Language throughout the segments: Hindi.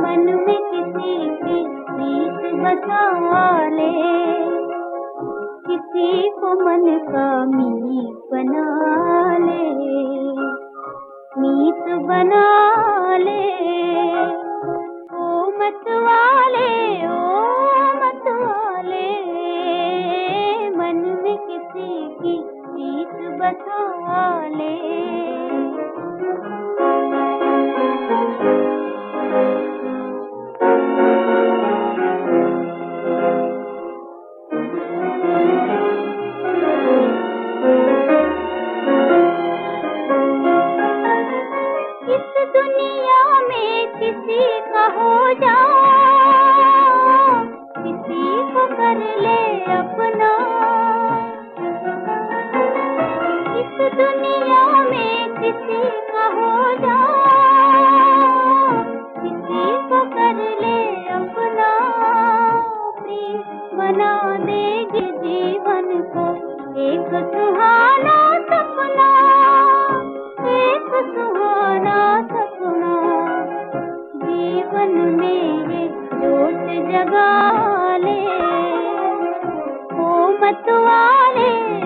मन में किसी की रीत बता ले। किसी को मन का मीत बना ले। मीत बना ले किसी ले अपना। इस दुनिया में किसी का हो बना देगी जीवन को। एक सुहाना जगा ले ओ मतवाले।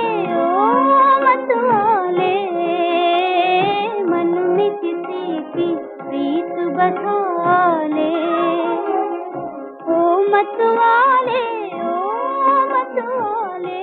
मतवाले ओ मतवाले ओ मतवाले